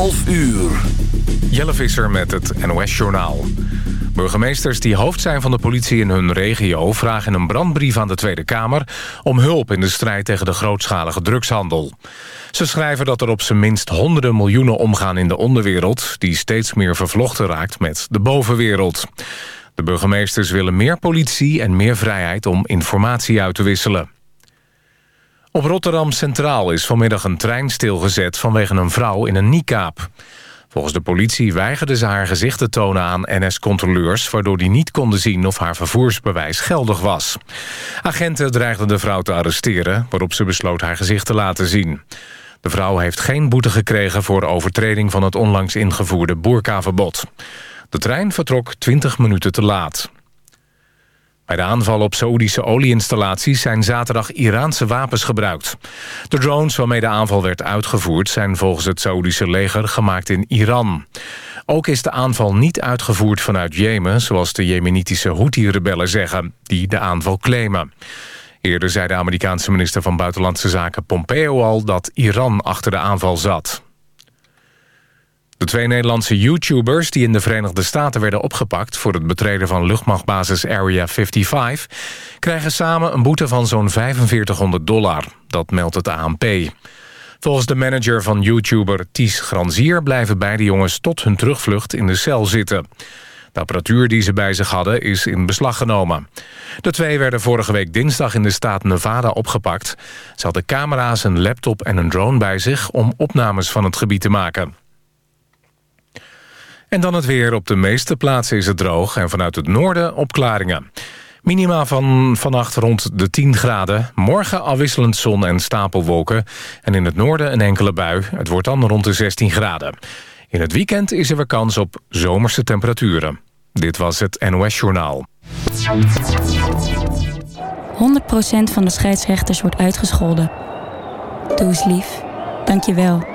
11 uur. Jelle Visser met het NOS-journaal. Burgemeesters die hoofd zijn van de politie in hun regio... vragen een brandbrief aan de Tweede Kamer... om hulp in de strijd tegen de grootschalige drugshandel. Ze schrijven dat er op zijn minst honderden miljoenen omgaan in de onderwereld... die steeds meer vervlochten raakt met de bovenwereld. De burgemeesters willen meer politie en meer vrijheid om informatie uit te wisselen. Op Rotterdam Centraal is vanmiddag een trein stilgezet... vanwege een vrouw in een niekaap. Volgens de politie weigerde ze haar gezicht te tonen aan NS-controleurs... waardoor die niet konden zien of haar vervoersbewijs geldig was. Agenten dreigden de vrouw te arresteren... waarop ze besloot haar gezicht te laten zien. De vrouw heeft geen boete gekregen voor overtreding... van het onlangs ingevoerde boerkaverbod. De trein vertrok 20 minuten te laat. Bij de aanval op Saoedische olieinstallaties zijn zaterdag Iraanse wapens gebruikt. De drones waarmee de aanval werd uitgevoerd zijn volgens het Saoedische leger gemaakt in Iran. Ook is de aanval niet uitgevoerd vanuit Jemen, zoals de jemenitische Houthi-rebellen zeggen, die de aanval claimen. Eerder zei de Amerikaanse minister van Buitenlandse Zaken Pompeo al dat Iran achter de aanval zat. De twee Nederlandse YouTubers die in de Verenigde Staten werden opgepakt... voor het betreden van luchtmachtbasis Area 55... krijgen samen een boete van zo'n 4500 dollar. Dat meldt het ANP. Volgens de manager van YouTuber Ties Granzier... blijven beide jongens tot hun terugvlucht in de cel zitten. De apparatuur die ze bij zich hadden is in beslag genomen. De twee werden vorige week dinsdag in de staat Nevada opgepakt. Ze hadden camera's, een laptop en een drone bij zich... om opnames van het gebied te maken. En dan het weer. Op de meeste plaatsen is het droog en vanuit het noorden opklaringen. Minima van vannacht rond de 10 graden. Morgen afwisselend zon en stapelwolken. En in het noorden een enkele bui. Het wordt dan rond de 16 graden. In het weekend is er weer kans op zomerse temperaturen. Dit was het NOS Journaal. 100% van de scheidsrechters wordt uitgescholden. Doe eens lief. Dank je wel.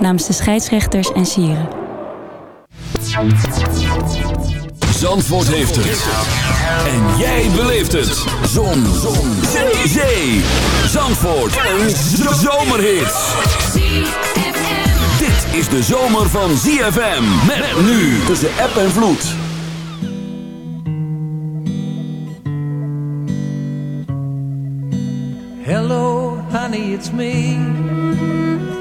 Namens de scheidsrechters en sieren. Zandvoort heeft het. En jij beleeft het. Zon. Zon. Zee. Zee. Zandvoort. Een zomerhit. Dit is de zomer van ZFM. Met nu tussen app en vloed. Hello, honey, it's me.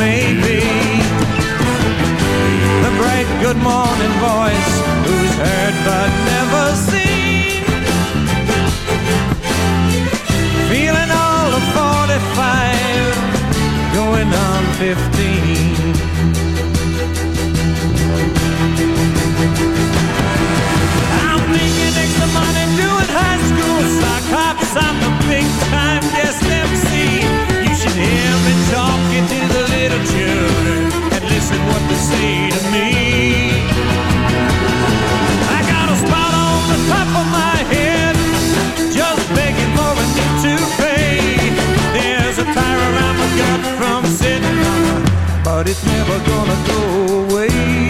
May be. The bright good morning voice, who's heard but never seen. Feeling all of 45 I'm making extra money doing high school sock. I'm a big time guest MC. Talking to the little children and listen what they say to me. I got a spot on the top of my head, just begging for a. There's a tire around my gut from sitting but it's never gonna go away.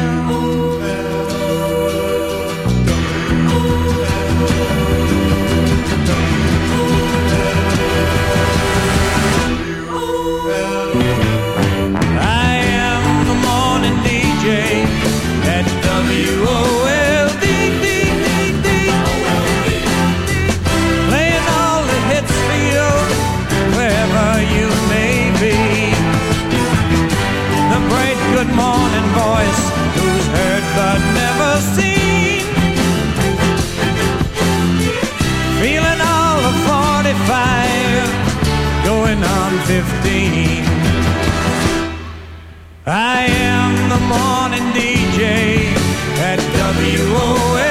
15. I am the morning DJ at WOLD.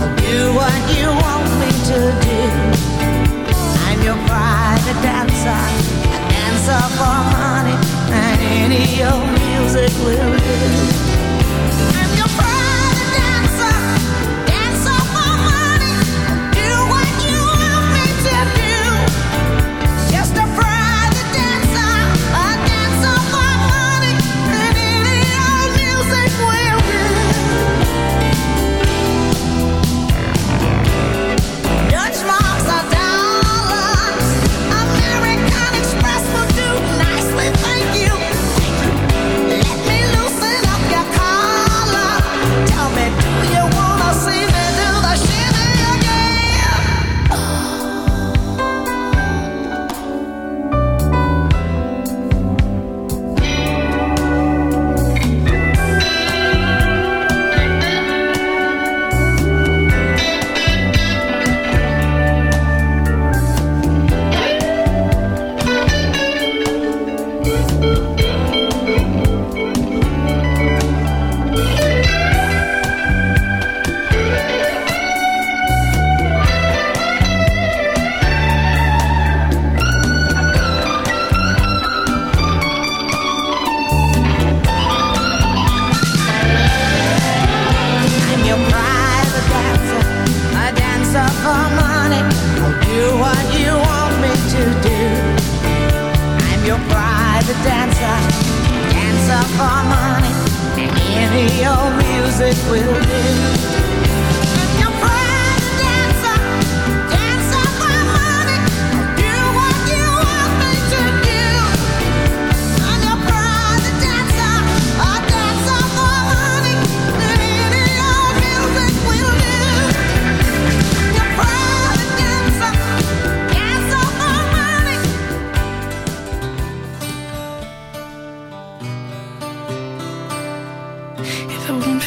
I'll do what you want me to do. I'm your private dancer, a dancer for money, and any old music will do.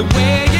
the way you.